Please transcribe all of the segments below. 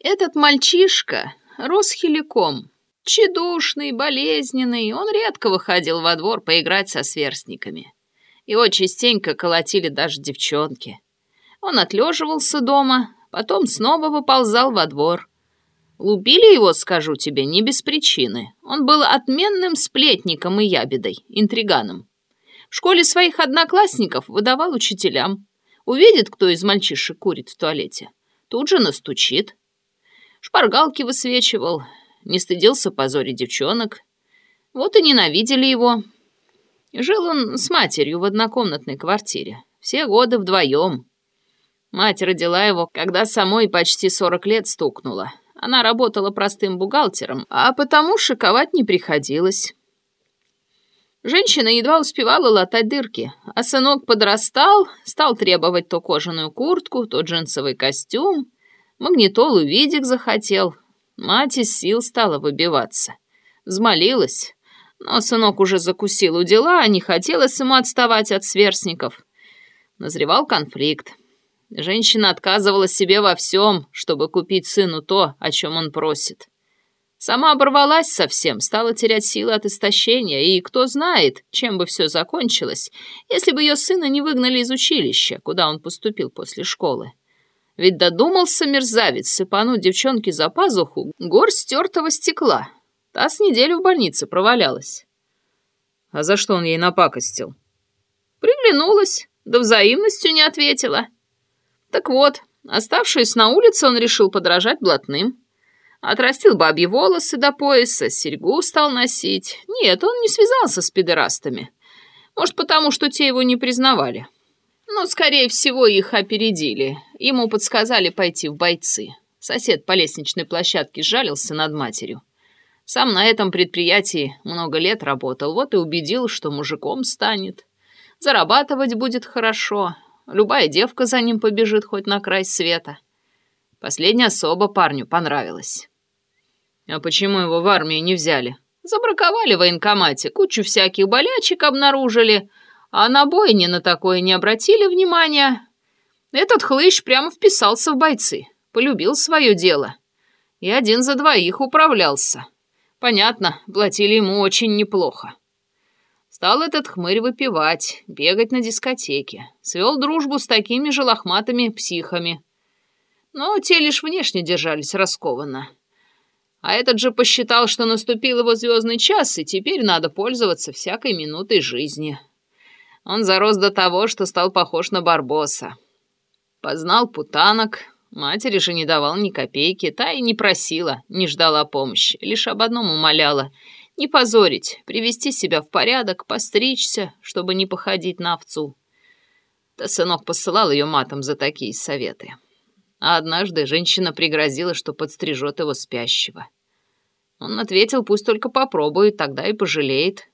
Этот мальчишка рос хиликом. Чедушный, болезненный, он редко выходил во двор поиграть со сверстниками. Его частенько колотили даже девчонки. Он отлеживался дома, потом снова выползал во двор. Лупили его, скажу тебе, не без причины. Он был отменным сплетником и ябедой, интриганом. В школе своих одноклассников выдавал учителям. Увидит, кто из мальчишек курит в туалете. Тут же настучит. Шпаргалки высвечивал, не стыдился позорить девчонок. Вот и ненавидели его. Жил он с матерью в однокомнатной квартире. Все годы вдвоем. Мать родила его, когда самой почти сорок лет стукнула. Она работала простым бухгалтером, а потому шиковать не приходилось. Женщина едва успевала латать дырки, а сынок подрастал, стал требовать то кожаную куртку, то джинсовый костюм. Магнитолу видик захотел. Мать из сил стала выбиваться. Взмолилась, но сынок уже закусил у дела, а не хотелось ему отставать от сверстников. Назревал конфликт. Женщина отказывала себе во всем, чтобы купить сыну то, о чем он просит. Сама оборвалась совсем, стала терять силы от истощения, и кто знает, чем бы все закончилось, если бы ее сына не выгнали из училища, куда он поступил после школы. Ведь додумался мерзавец сыпануть девчонке за пазуху горсть стертого стекла. Та с неделю в больнице провалялась. А за что он ей напакостил? Приглянулась, да взаимностью не ответила. Так вот, оставшись на улице, он решил подражать блатным. Отрастил бабьи волосы до пояса, серьгу стал носить. Нет, он не связался с педерастами. Может, потому что те его не признавали. Но, скорее всего, их опередили. Ему подсказали пойти в бойцы. Сосед по лестничной площадке жалился над матерью. Сам на этом предприятии много лет работал, вот и убедил, что мужиком станет. Зарабатывать будет хорошо, Любая девка за ним побежит хоть на край света. Последняя особо парню понравилась. А почему его в армию не взяли? Забраковали в военкомате, кучу всяких болячек обнаружили, а на бойне на такое не обратили внимания. Этот хлыщ прямо вписался в бойцы, полюбил свое дело. И один за двоих управлялся. Понятно, платили ему очень неплохо. Стал этот хмырь выпивать, бегать на дискотеке. Свел дружбу с такими же лохматыми психами. Но те лишь внешне держались раскованно. А этот же посчитал, что наступил его звездный час, и теперь надо пользоваться всякой минутой жизни. Он зарос до того, что стал похож на Барбоса. Познал путанок, матери же не давал ни копейки, та и не просила, не ждала помощи, лишь об одном умоляла — не позорить, привести себя в порядок, постричься, чтобы не походить на овцу. Да сынок посылал ее матом за такие советы. А однажды женщина пригрозила, что подстрижет его спящего. Он ответил, пусть только попробует, тогда и пожалеет.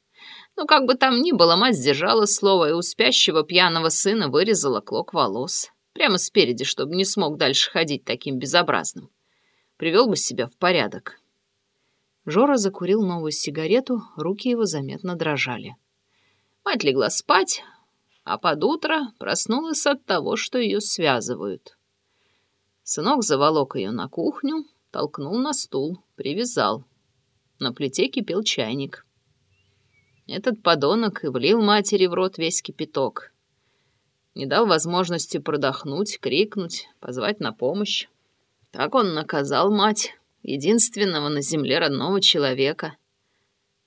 Но как бы там ни было, мать сдержала слово, и у спящего пьяного сына вырезала клок волос. Прямо спереди, чтобы не смог дальше ходить таким безобразным. Привел бы себя в порядок. Жора закурил новую сигарету, руки его заметно дрожали. Мать легла спать, а под утро проснулась от того, что ее связывают. Сынок заволок ее на кухню, толкнул на стул, привязал. На плите кипел чайник. Этот подонок и влил матери в рот весь кипяток. Не дал возможности продохнуть, крикнуть, позвать на помощь. Так он наказал мать, единственного на земле родного человека.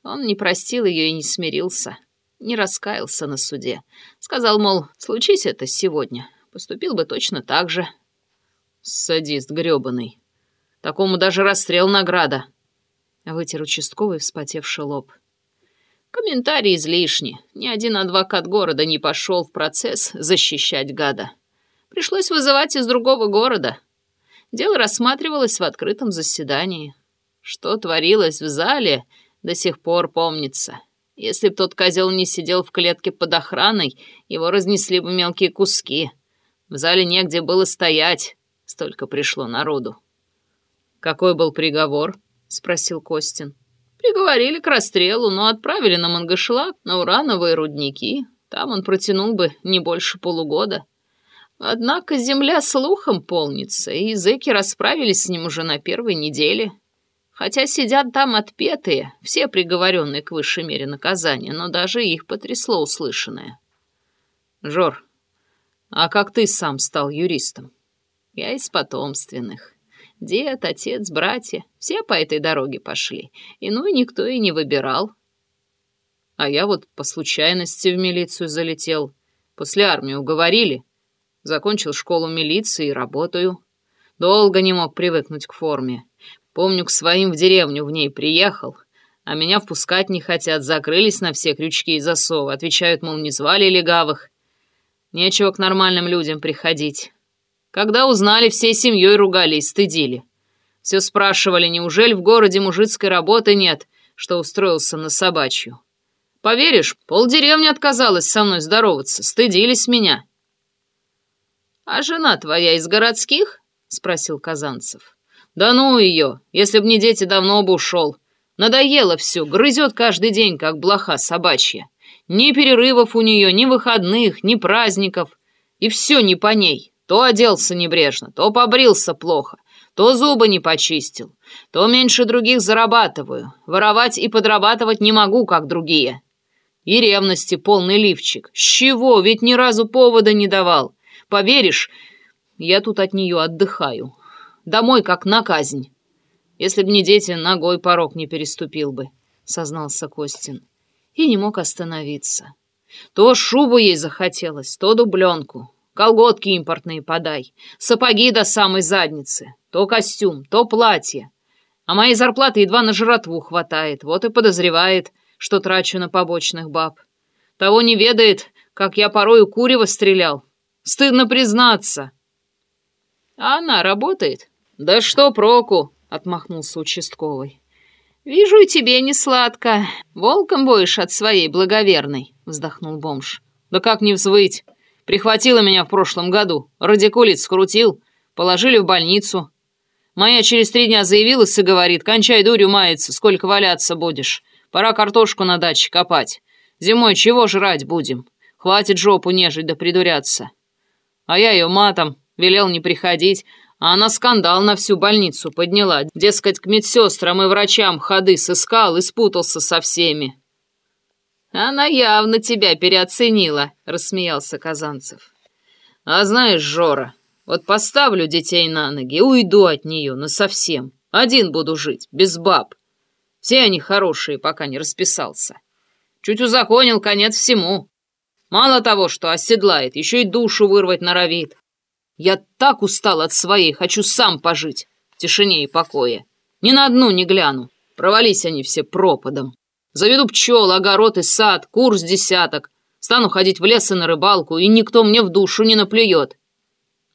Он не простил ее и не смирился, не раскаялся на суде. Сказал, мол, случись это сегодня, поступил бы точно так же. Садист грёбаный. Такому даже расстрел награда. Вытер участковый вспотевший лоб. Комментарий излишни. Ни один адвокат города не пошел в процесс защищать гада. Пришлось вызывать из другого города, Дело рассматривалось в открытом заседании. Что творилось в зале, до сих пор помнится. Если б тот козел не сидел в клетке под охраной, его разнесли бы мелкие куски. В зале негде было стоять, столько пришло народу. «Какой был приговор?» — спросил Костин. «Приговорили к расстрелу, но отправили на Мангышлак, на урановые рудники. Там он протянул бы не больше полугода. Однако земля слухом полнится, и зэки расправились с ним уже на первой неделе. Хотя сидят там отпетые, все приговоренные к высшей мере наказания, но даже их потрясло услышанное. Жор, а как ты сам стал юристом? Я из потомственных. Дед, отец, братья, все по этой дороге пошли. Иную никто и не выбирал. А я вот по случайности в милицию залетел. После армии уговорили. Закончил школу милиции и работаю. Долго не мог привыкнуть к форме. Помню, к своим в деревню в ней приехал, а меня впускать не хотят, закрылись на все крючки и засовы, отвечают, мол, не звали легавых. Нечего к нормальным людям приходить. Когда узнали, всей семьей ругали и стыдили. Все спрашивали, неужели в городе мужицкой работы нет, что устроился на собачью. Поверишь, полдеревни отказалась со мной здороваться, стыдились меня. «А жена твоя из городских?» — спросил Казанцев. «Да ну ее! Если б не дети, давно бы ушел. Надоело все, грызет каждый день, как блоха собачья. Ни перерывов у нее, ни выходных, ни праздников. И все не по ней. То оделся небрежно, то побрился плохо, то зубы не почистил, то меньше других зарабатываю. Воровать и подрабатывать не могу, как другие. И ревности полный лифчик. С чего? Ведь ни разу повода не давал. Поверишь, я тут от нее отдыхаю. Домой как на казнь. Если б не дети, ногой порог не переступил бы, сознался Костин. И не мог остановиться. То шубу ей захотелось, то дубленку. Колготки импортные подай, сапоги до самой задницы, то костюм, то платье. А моей зарплаты едва на жратву хватает, вот и подозревает, что трачу на побочных баб. Того не ведает, как я порою курево стрелял. Стыдно признаться. А она работает? Да что проку, отмахнулся участковый. «Вижу, и тебе не сладко. Волком будешь от своей благоверной», — вздохнул бомж. «Да как не взвыть? Прихватила меня в прошлом году. Радикулит скрутил. Положили в больницу. Моя через три дня заявилась и говорит, кончай дурью маяться, сколько валяться будешь. Пора картошку на даче копать. Зимой чего жрать будем? Хватит жопу нежить да придуряться. А я ее матом велел не приходить, а она скандал на всю больницу подняла. Дескать, к медсестрам и врачам ходы сыскал и спутался со всеми. «Она явно тебя переоценила», — рассмеялся Казанцев. «А знаешь, Жора, вот поставлю детей на ноги, уйду от нее насовсем. Один буду жить, без баб. Все они хорошие, пока не расписался. Чуть узаконил конец всему. Мало того, что оседлает, еще и душу вырвать норовит. Я так устал от своей, хочу сам пожить в тишине и покое. Ни на одну не гляну. Провались они все пропадом. Заведу пчел, огород и сад, курс десяток. Стану ходить в лес и на рыбалку, и никто мне в душу не наплюет.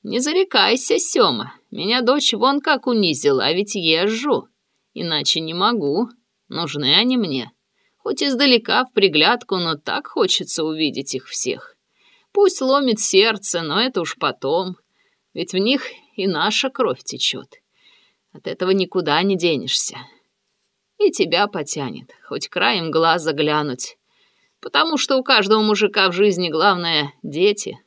Не зарекайся, Сёма. Меня дочь вон как унизила, а ведь езжу. Иначе не могу. Нужны они мне. Хоть издалека в приглядку, но так хочется увидеть их всех. Пусть ломит сердце, но это уж потом. Ведь в них и наша кровь течет. От этого никуда не денешься и тебя потянет, хоть краем глаза глянуть. Потому что у каждого мужика в жизни главное — дети.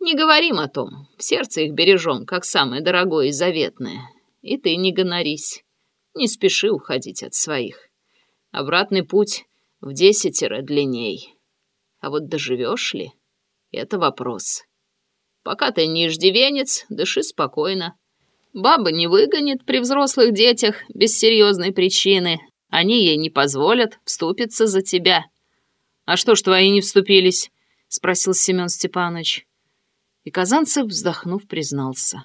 Не говорим о том, в сердце их бережем, как самое дорогое и заветное. И ты не гонорись, не спеши уходить от своих. Обратный путь в десятеро длинней. А вот доживешь ли — это вопрос. Пока ты не иждивенец, дыши спокойно. Баба не выгонит при взрослых детях без серьезной причины. Они ей не позволят вступиться за тебя. А что ж твои не вступились? Спросил Семен Степанович. И Казанцев, вздохнув, признался.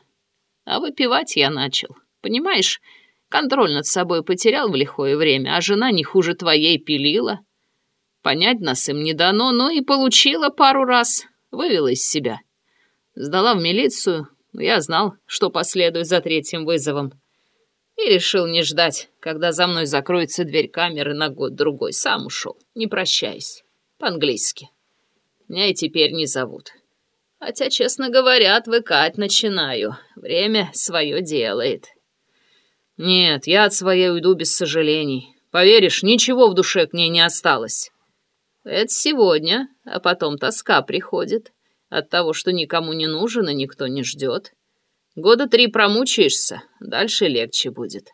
А выпивать я начал. Понимаешь, контроль над собой потерял в лихое время, а жена не хуже твоей пилила. Понять нас им не дано, но и получила пару раз. Вывела из себя. Сдала в милицию, но я знал, что последует за третьим вызовом. И решил не ждать, когда за мной закроется дверь камеры на год-другой. Сам ушел, не прощаясь. По-английски. Меня и теперь не зовут. Хотя, честно говоря, отвыкать начинаю. Время свое делает. Нет, я от своей уйду без сожалений. Поверишь, ничего в душе к ней не осталось. Это сегодня, а потом тоска приходит. От того, что никому не нужен и никто не ждет. Года три промучаешься, дальше легче будет.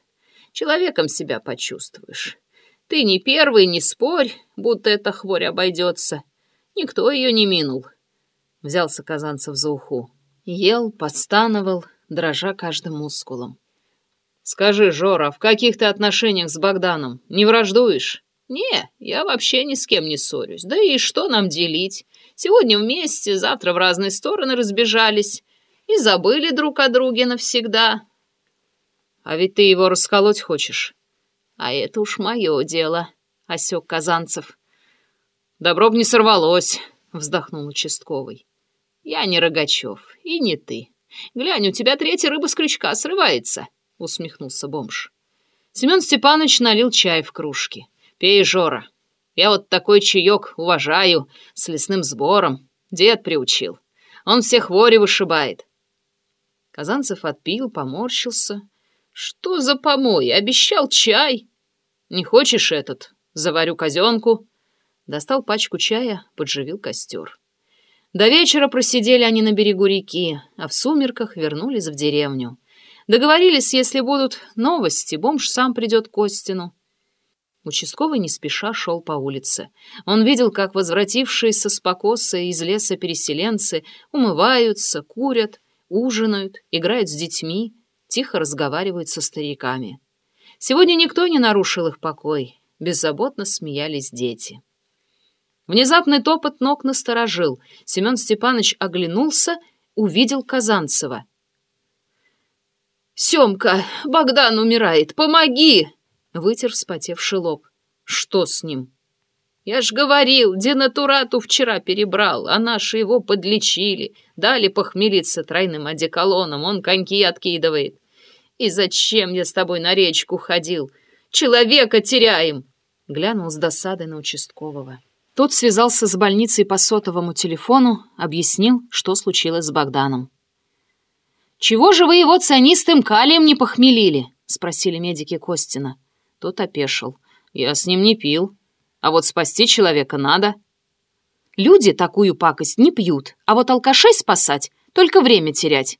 Человеком себя почувствуешь. Ты не первый, не спорь, будто эта хворь обойдется. Никто ее не минул. Взялся Казанцев за уху. Ел, подстановал, дрожа каждым мускулом. «Скажи, Жора, в каких ты отношениях с Богданом? Не враждуешь?» «Не, я вообще ни с кем не ссорюсь. Да и что нам делить? Сегодня вместе, завтра в разные стороны разбежались и забыли друг о друге навсегда. А ведь ты его расколоть хочешь. А это уж мое дело, — осек Казанцев. Добро б не сорвалось, — вздохнул участковый. Я не Рогачев, и не ты. Глянь, у тебя третья рыба с крючка срывается, — усмехнулся бомж. Семен Степанович налил чай в кружки. Пей, Жора. Я вот такой чаек уважаю, с лесным сбором. Дед приучил. Он всех хвори вышибает. Казанцев отпил, поморщился. «Что за помой? Обещал чай!» «Не хочешь этот? Заварю казенку». Достал пачку чая, подживил костер. До вечера просидели они на берегу реки, а в сумерках вернулись в деревню. Договорились, если будут новости, бомж сам придет к Костину. Участковый не спеша шел по улице. Он видел, как возвратившиеся с покоса из леса переселенцы умываются, курят, ужинают, играют с детьми, тихо разговаривают со стариками. Сегодня никто не нарушил их покой, беззаботно смеялись дети. Внезапный топот ног насторожил. Семен Степанович оглянулся, увидел Казанцева. «Семка, Богдан умирает, помоги!» Вытер вспотевший лоб. «Что с ним?» Я ж говорил, денатурату вчера перебрал, а наши его подлечили, дали похмелиться тройным одеколоном, он коньки откидывает. И зачем я с тобой на речку ходил? Человека теряем!» Глянул с досадой на участкового. Тот связался с больницей по сотовому телефону, объяснил, что случилось с Богданом. «Чего же вы его цианистым калием не похмелили?» — спросили медики Костина. Тот опешил. «Я с ним не пил». А вот спасти человека надо. Люди такую пакость не пьют, а вот алкашей спасать — только время терять.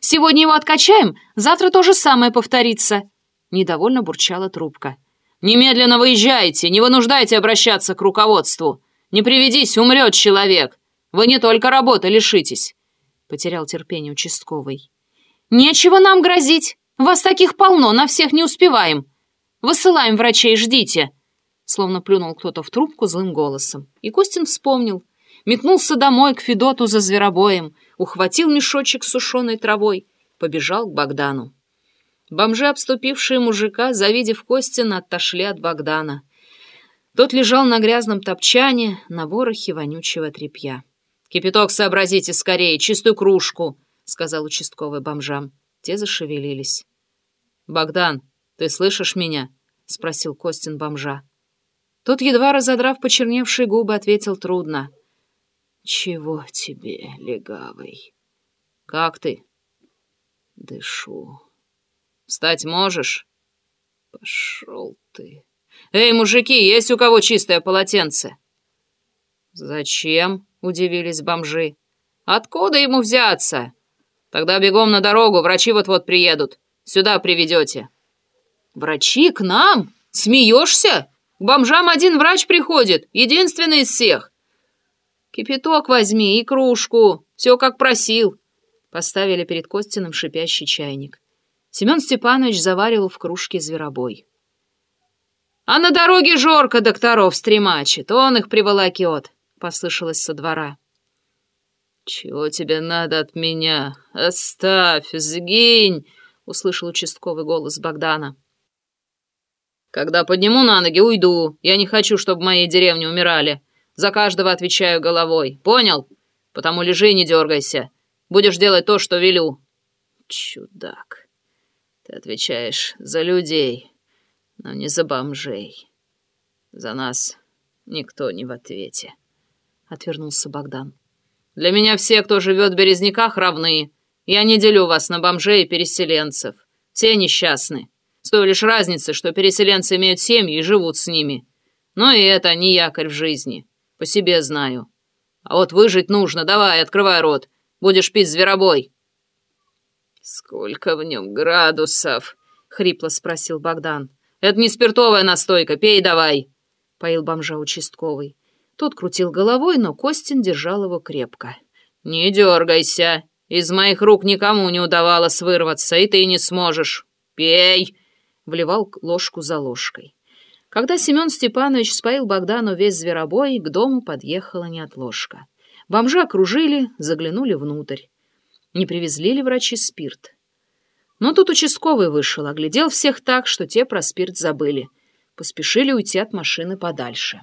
Сегодня его откачаем, завтра то же самое повторится. Недовольно бурчала трубка. «Немедленно выезжайте, не вынуждайте обращаться к руководству. Не приведись, умрет человек. Вы не только работы лишитесь», — потерял терпение участковый. «Нечего нам грозить. Вас таких полно, на всех не успеваем. Высылаем врачей, ждите», словно плюнул кто-то в трубку злым голосом. И Костин вспомнил. Метнулся домой к Федоту за зверобоем, ухватил мешочек с сушеной травой, побежал к Богдану. Бомжи, обступившие мужика, завидев Костина, отошли от Богдана. Тот лежал на грязном топчане, на ворохе вонючего тряпья. «Кипяток сообразите скорее, чистую кружку!» — сказал участковый бомжам. Те зашевелились. «Богдан, ты слышишь меня?» — спросил Костин бомжа. Тот, едва разодрав почерневшие губы, ответил трудно. «Чего тебе, легавый? Как ты?» «Дышу. Встать можешь?» «Пошел ты!» «Эй, мужики, есть у кого чистое полотенце?» «Зачем?» — удивились бомжи. «Откуда ему взяться? Тогда бегом на дорогу, врачи вот-вот приедут. Сюда приведете». «Врачи к нам? Смеешься?» К бомжам один врач приходит, единственный из всех. Кипяток возьми и кружку, все как просил. Поставили перед Костиным шипящий чайник. Семен Степанович заваривал в кружке зверобой. «А на дороге Жорка докторов стремачит, он их приволокет», — послышалось со двора. «Чего тебе надо от меня? Оставь, сгинь!» — услышал участковый голос Богдана. Когда подниму на ноги, уйду. Я не хочу, чтобы в моей деревне умирали. За каждого отвечаю головой. Понял? Потому лежи и не дергайся. Будешь делать то, что велю. Чудак. Ты отвечаешь за людей, но не за бомжей. За нас никто не в ответе. Отвернулся Богдан. Для меня все, кто живет в Березняках, равны. Я не делю вас на бомжей и переселенцев. Все несчастны. С той лишь разницей, что переселенцы имеют семьи и живут с ними. Но и это не якорь в жизни. По себе знаю. А вот выжить нужно. Давай, открывай рот. Будешь пить зверобой». «Сколько в нем градусов?» — хрипло спросил Богдан. «Это не спиртовая настойка, пей давай!» — поил бомжа участковый. Тот крутил головой, но Костин держал его крепко. «Не дергайся! Из моих рук никому не удавалось вырваться, и ты не сможешь. Пей!» — вливал ложку за ложкой. Когда Семен Степанович споил Богдану весь зверобой, к дому подъехала неотложка. Бомжи окружили, заглянули внутрь. Не привезли ли врачи спирт? Но тут участковый вышел, оглядел всех так, что те про спирт забыли. Поспешили уйти от машины подальше.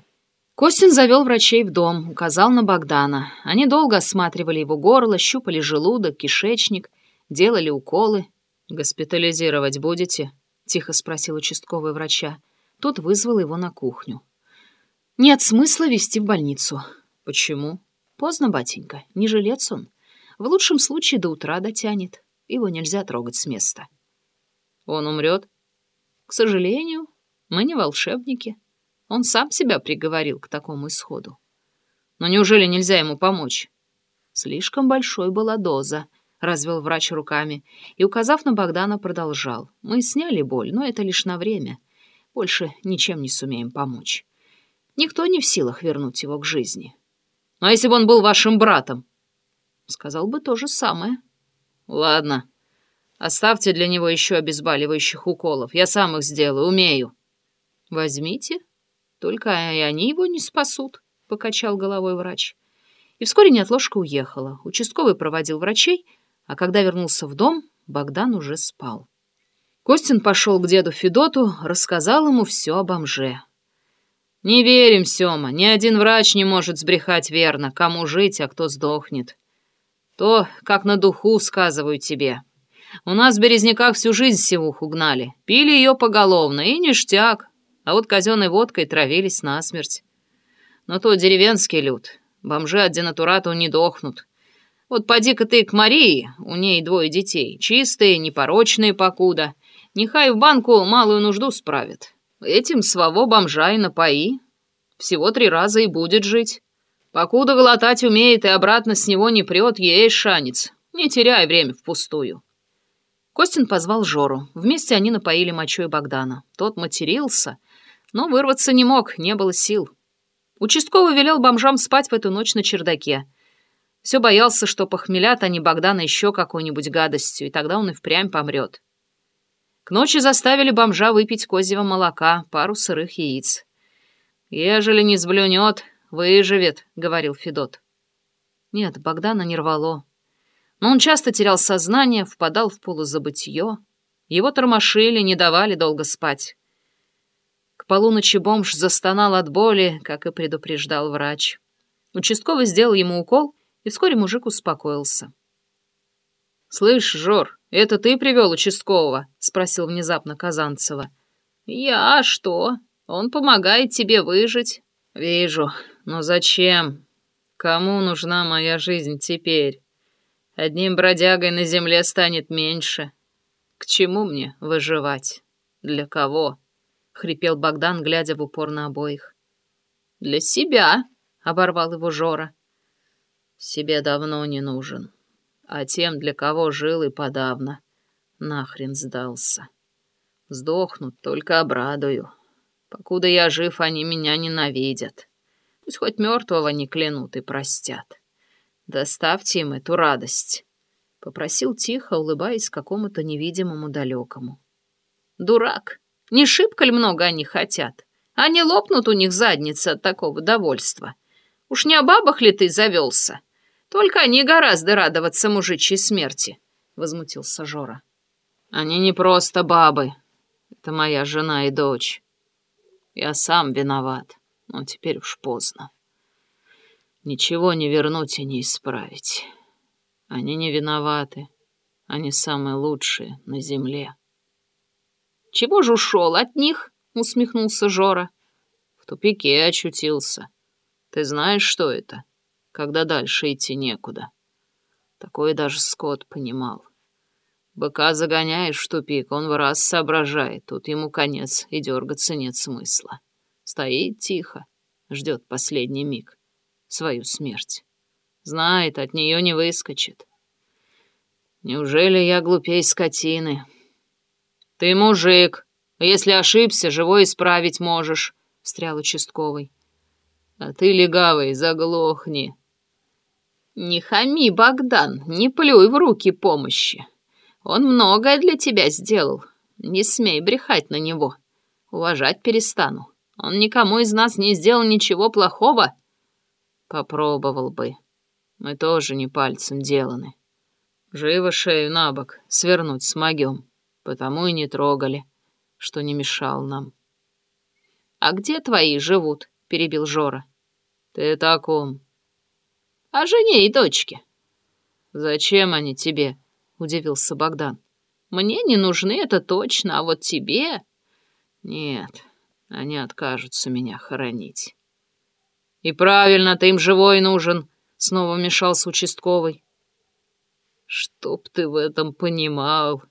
Костин завел врачей в дом, указал на Богдана. Они долго осматривали его горло, щупали желудок, кишечник, делали уколы. «Госпитализировать будете?» — тихо спросил участковый врача. Тот вызвал его на кухню. «Нет смысла везти в больницу». «Почему?» «Поздно, батенька, не жилец он. В лучшем случае до утра дотянет. Его нельзя трогать с места». «Он умрет?» «К сожалению, мы не волшебники». Он сам себя приговорил к такому исходу. Но неужели нельзя ему помочь? Слишком большой была доза, развел врач руками и, указав на Богдана, продолжал. Мы сняли боль, но это лишь на время. Больше ничем не сумеем помочь. Никто не в силах вернуть его к жизни. Ну, а если бы он был вашим братом? Сказал бы то же самое. Ладно. Оставьте для него еще обезболивающих уколов. Я сам их сделаю, умею. Возьмите, только и они его не спасут, — покачал головой врач. И вскоре неотложка уехала. Участковый проводил врачей, а когда вернулся в дом, Богдан уже спал. Костин пошел к деду Федоту, рассказал ему все о бомже. «Не верим, Сёма, ни один врач не может сбрехать верно, кому жить, а кто сдохнет. То, как на духу, сказываю тебе. У нас в Березняках всю жизнь севуху гнали, пили ее поголовно, и ништяк, а вот казенной водкой травились насмерть. Но то деревенский люд, бомжи от денатурата не дохнут. Вот поди-ка ты к Марии, у ней двое детей, чистые, непорочные покуда. Нехай в банку малую нужду справит. Этим своего бомжа и напои. Всего три раза и будет жить. Покуда глотать умеет и обратно с него не прет, ей шанец. Не теряй время впустую. Костин позвал Жору. Вместе они напоили мочой Богдана. Тот матерился — но вырваться не мог, не было сил. Участковый велел бомжам спать в эту ночь на чердаке. Все боялся, что похмелят они Богдана еще какой-нибудь гадостью, и тогда он и впрямь помрет. К ночи заставили бомжа выпить козьего молока, пару сырых яиц. «Ежели не сблюнет, выживет», — говорил Федот. Нет, Богдана не рвало. Но он часто терял сознание, впадал в полузабытье. Его тормошили, не давали долго спать полуночи бомж застонал от боли, как и предупреждал врач. Участковый сделал ему укол, и вскоре мужик успокоился. «Слышь, Жор, это ты привел участкового?» — спросил внезапно Казанцева. «Я? Что? Он помогает тебе выжить». «Вижу. Но зачем? Кому нужна моя жизнь теперь? Одним бродягой на земле станет меньше. К чему мне выживать? Для кого?» хрипел Богдан, глядя в упор на обоих. «Для себя», — оборвал его Жора. «Себе давно не нужен, а тем, для кого жил и подавно, нахрен сдался. Сдохнут, только обрадую. Покуда я жив, они меня ненавидят. Пусть хоть мертвого не клянут и простят. Доставьте им эту радость». — попросил тихо, улыбаясь какому-то невидимому далекому. «Дурак!» Не шибко ли много они хотят? Они лопнут у них задница от такого довольства. Уж не о бабах ли ты завелся? Только они гораздо радоваться мужичьей смерти, — возмутился Жора. Они не просто бабы. Это моя жена и дочь. Я сам виноват, но теперь уж поздно. Ничего не вернуть и не исправить. Они не виноваты. Они самые лучшие на земле. Чего же ушел от них? Усмехнулся Жора. В тупике очутился. Ты знаешь, что это? Когда дальше идти некуда. Такое даже Скотт понимал. Быка загоняешь в тупик, он в раз соображает. Тут ему конец, и дергаться нет смысла. Стоит тихо, ждет последний миг, свою смерть. Знает, от нее не выскочит. Неужели я глупей скотины? Ты мужик. Если ошибся, живой исправить можешь, — встрял участковый. А ты, легавый, заглохни. Не хами, Богдан, не плюй в руки помощи. Он многое для тебя сделал. Не смей брехать на него. Уважать перестану. Он никому из нас не сделал ничего плохого. Попробовал бы. Мы тоже не пальцем деланы. Живо шею на бок свернуть смогем, потому и не трогали, что не мешал нам. — А где твои живут? — перебил Жора. — Ты о таком. — О жене и дочке. — Зачем они тебе? — удивился Богдан. — Мне не нужны, это точно, а вот тебе... Нет, они откажутся меня хоронить. — И правильно, ты им живой нужен, — снова вмешался участковый. Чтоб ты в этом понимал.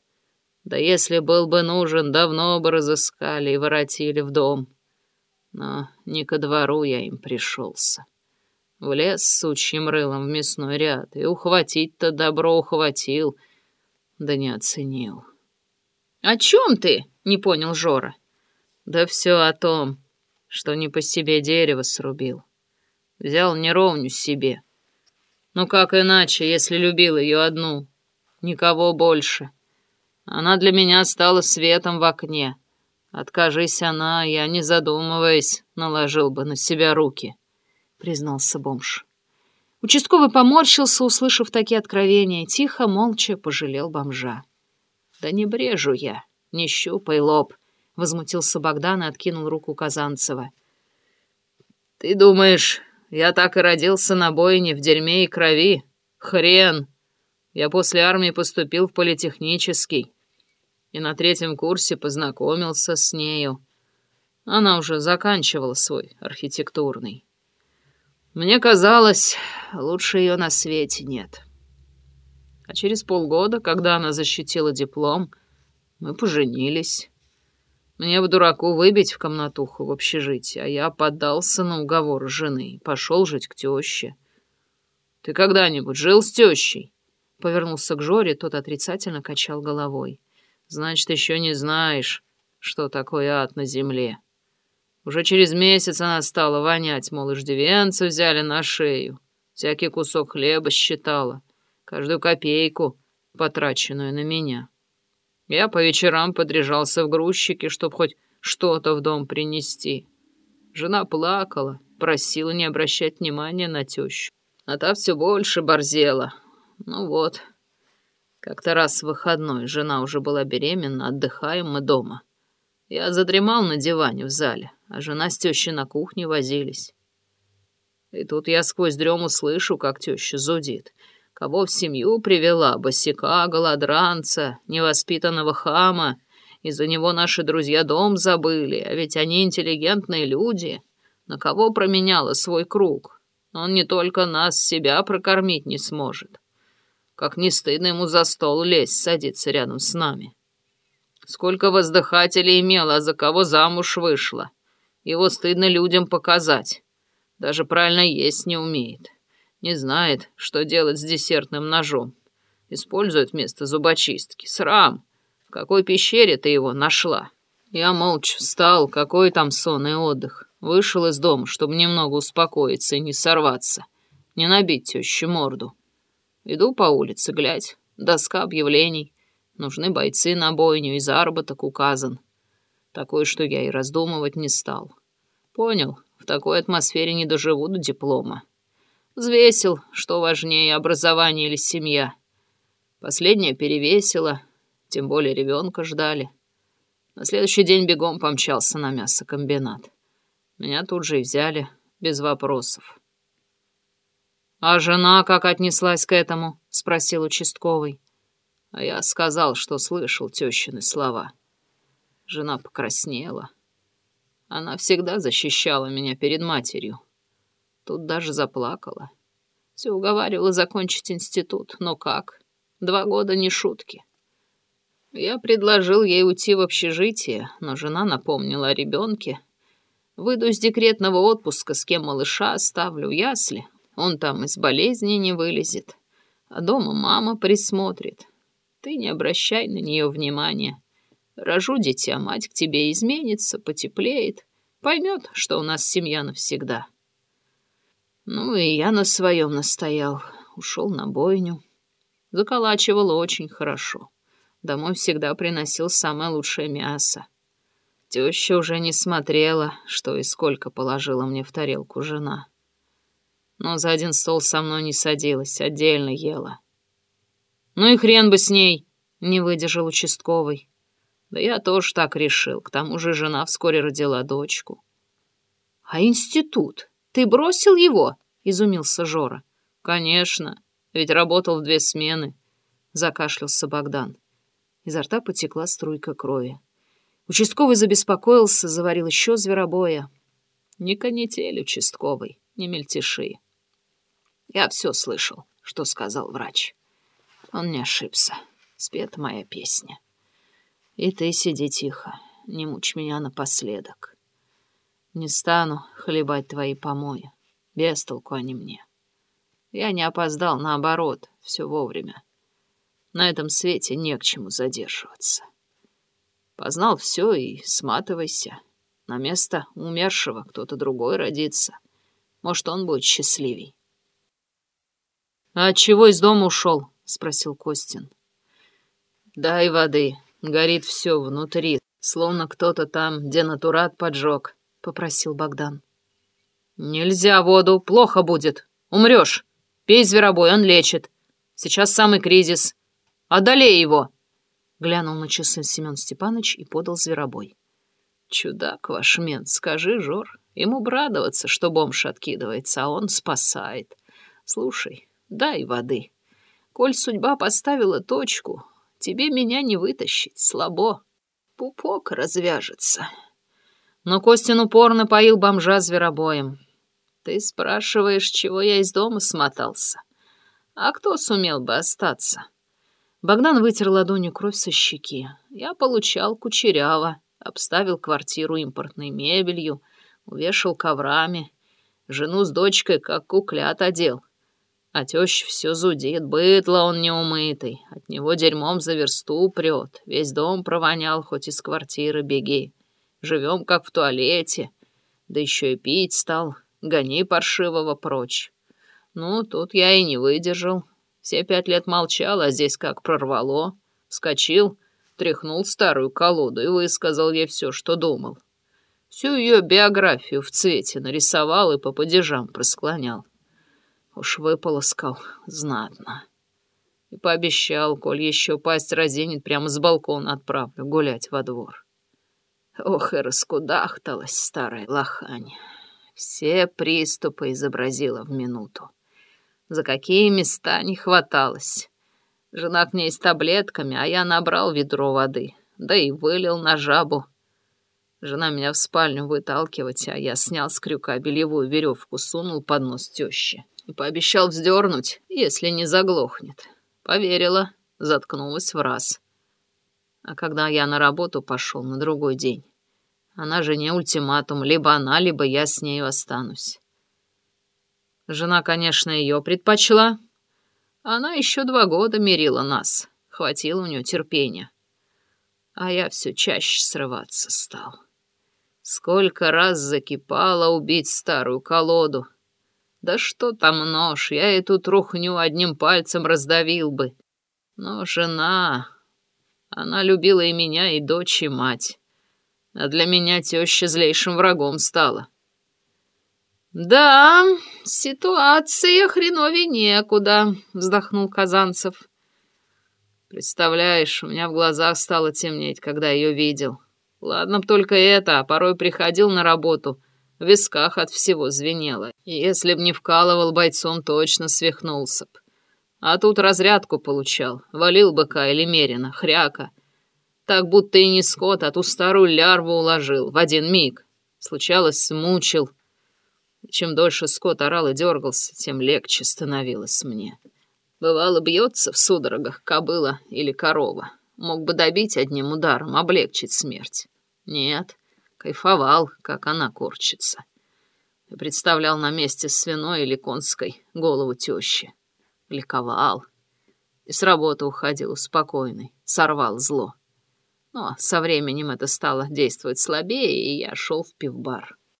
Да если был бы нужен, давно бы разыскали и воротили в дом. Но не ко двору я им пришелся. Влез сучьим рылом в мясной ряд, и ухватить-то добро ухватил, да не оценил. — О чем ты? — не понял Жора. — Да все о том, что не по себе дерево срубил. Взял неровню себе — ну как иначе, если любил ее одну? Никого больше. Она для меня стала светом в окне. Откажись она, я, не задумываясь, наложил бы на себя руки, — признался бомж. Участковый поморщился, услышав такие откровения, тихо, молча пожалел бомжа. «Да не брежу я, не щупай лоб», — возмутился Богдан и откинул руку Казанцева. «Ты думаешь, я так и родился на бойне в дерьме и крови. Хрен! Я после армии поступил в политехнический. И на третьем курсе познакомился с нею. Она уже заканчивала свой архитектурный. Мне казалось, лучше ее на свете нет. А через полгода, когда она защитила диплом, мы поженились. Мне в дураку выбить в комнатуху в общежитии, а я поддался на уговор жены и пошел жить к теще. Ты когда-нибудь жил с тещей? Повернулся к Жоре, тот отрицательно качал головой. Значит, еще не знаешь, что такое ад на земле. Уже через месяц она стала вонять, мол, иждивенца взяли на шею. Всякий кусок хлеба считала, каждую копейку, потраченную на меня. Я по вечерам подряжался в грузчике, чтоб хоть что-то в дом принести. Жена плакала, просила не обращать внимания на тещу. А та все больше борзела. Ну вот. Как-то раз в выходной жена уже была беременна, отдыхаем мы дома. Я задремал на диване в зале, а жена с тещей на кухне возились. И тут я сквозь дрему слышу, как теща зудит — Кого в семью привела, босика, голодранца, невоспитанного хама. Из-за него наши друзья дом забыли, а ведь они интеллигентные люди. На кого променяла свой круг? Он не только нас, себя прокормить не сможет. Как не стыдно ему за стол лезть, садиться рядом с нами. Сколько воздыхателей имела, а за кого замуж вышла. Его стыдно людям показать. Даже правильно есть не умеет. Не знает, что делать с десертным ножом. Использует вместо зубочистки. Срам! В какой пещере ты его нашла? Я молча встал, какой там сон и отдых. Вышел из дома, чтобы немного успокоиться и не сорваться. Не набить тещу морду. Иду по улице, глядь. Доска объявлений. Нужны бойцы на бойню, и заработок указан. Такой, что я и раздумывать не стал. Понял, в такой атмосфере не доживу до диплома. Взвесил, что важнее, образование или семья. Последнее перевесило, тем более ребенка ждали. На следующий день бегом помчался на мясокомбинат. Меня тут же и взяли, без вопросов. «А жена как отнеслась к этому?» — спросил участковый. А я сказал, что слышал тещины слова. Жена покраснела. Она всегда защищала меня перед матерью. Тут даже заплакала. Все уговаривала закончить институт, но как? Два года не шутки. Я предложил ей уйти в общежитие, но жена напомнила о ребенке. Выйду из декретного отпуска, с кем малыша оставлю, ясли. Он там из болезни не вылезет, а дома мама присмотрит. Ты не обращай на нее внимания. Рожу дитя, мать к тебе изменится, потеплеет, поймет, что у нас семья навсегда. Ну и я на своем настоял, ушел на бойню. Заколачивал очень хорошо. Домой всегда приносил самое лучшее мясо. Теща уже не смотрела, что и сколько положила мне в тарелку жена. Но за один стол со мной не садилась, отдельно ела. «Ну и хрен бы с ней!» — не выдержал участковый. Да я тоже так решил. К тому же жена вскоре родила дочку. — А институт? Ты бросил его? — изумился Жора. — Конечно, ведь работал в две смены, — закашлялся Богдан. Изо рта потекла струйка крови. Участковый забеспокоился, заварил еще зверобоя. Не конетель участковый, не мельтеши. Я все слышал, что сказал врач. Он не ошибся. Спета моя песня. И ты сиди тихо, не мучь меня напоследок. Не стану хлебать твои помои, без толку они мне. Я не опоздал, наоборот, все вовремя. На этом свете не к чему задерживаться. Познал все и сматывайся. На место умершего кто-то другой родится. Может, он будет счастливей. — А чего из дома ушел? — спросил Костин. — Дай воды, горит все внутри, словно кто-то там денатурат поджег, — попросил Богдан. — Нельзя воду, плохо будет. Умрешь. Пей зверобой, он лечит. Сейчас самый кризис. Одолей его. Глянул на часы Семен Степанович и подал зверобой. Чудак ваш мент, скажи, Жор. Ему брадоваться, что бомж откидывается, а он спасает. Слушай, дай воды. Коль судьба поставила точку, тебе меня не вытащить, слабо. Пупок развяжется. Но Костин упорно поил бомжа зверобоем. Ты спрашиваешь, чего я из дома смотался? А кто сумел бы остаться? Богдан вытер ладонью кровь со щеки. Я получал кучеряво, обставил квартиру импортной мебелью, увешал коврами, жену с дочкой как куклят одел. А теща все зудит, бытло он неумытый, от него дерьмом за версту прет, весь дом провонял, хоть из квартиры беги. Живем как в туалете, да еще и пить стал, гони паршивого прочь. Ну, тут я и не выдержал, все пять лет молчал, а здесь как прорвало. Вскочил, тряхнул старую колоду и высказал ей все, что думал. Всю ее биографию в цвете нарисовал и по падежам просклонял. Уж выполоскал знатно. И пообещал, коль еще пасть разинет, прямо с балкона отправлю гулять во двор. Ох, и раскудахталась старая лохань. Все приступы изобразила в минуту. За какие места не хваталось. Жена к ней с таблетками, а я набрал ведро воды, да и вылил на жабу. Жена меня в спальню выталкивать, а я снял с крюка бельевую веревку, сунул под нос тещи и пообещал вздернуть, если не заглохнет. Поверила, заткнулась в раз. А когда я на работу пошел на другой день, она жене ультиматум, либо она, либо я с нею останусь. Жена, конечно, ее предпочла. Она еще два года мирила нас. Хватило у нее терпения. А я все чаще срываться стал. Сколько раз закипала убить старую колоду. Да что там нож, я эту трухню одним пальцем раздавил бы. Но жена... Она любила и меня, и дочь, и мать. А для меня теща злейшим врагом стала. «Да, ситуация хреновей некуда», — вздохнул Казанцев. «Представляешь, у меня в глазах стало темнеть, когда ее видел. Ладно б только это, а порой приходил на работу, в висках от всего звенело. Если б не вкалывал бойцом, точно свихнулся б. А тут разрядку получал, валил быка или мерина, хряка. Так будто и не скот, а ту старую лярву уложил в один миг. Случалось, смучил». Чем дольше скот орал и дергался, тем легче становилось мне. Бывало, бьется в судорогах кобыла или корова. Мог бы добить одним ударом, облегчить смерть. Нет, кайфовал, как она корчится. и представлял на месте свиной или конской голову тещи. Ликовал. И с работы уходил спокойный, сорвал зло. Но со временем это стало действовать слабее, и я шел в пивбар.